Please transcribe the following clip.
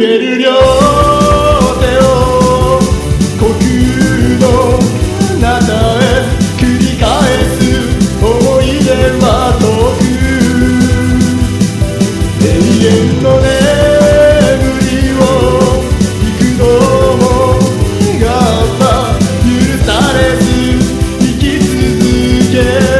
える両手を呼吸の中へ繰り返す思い出は遠く永遠の眠りを幾度も我慢許されず生き続け。る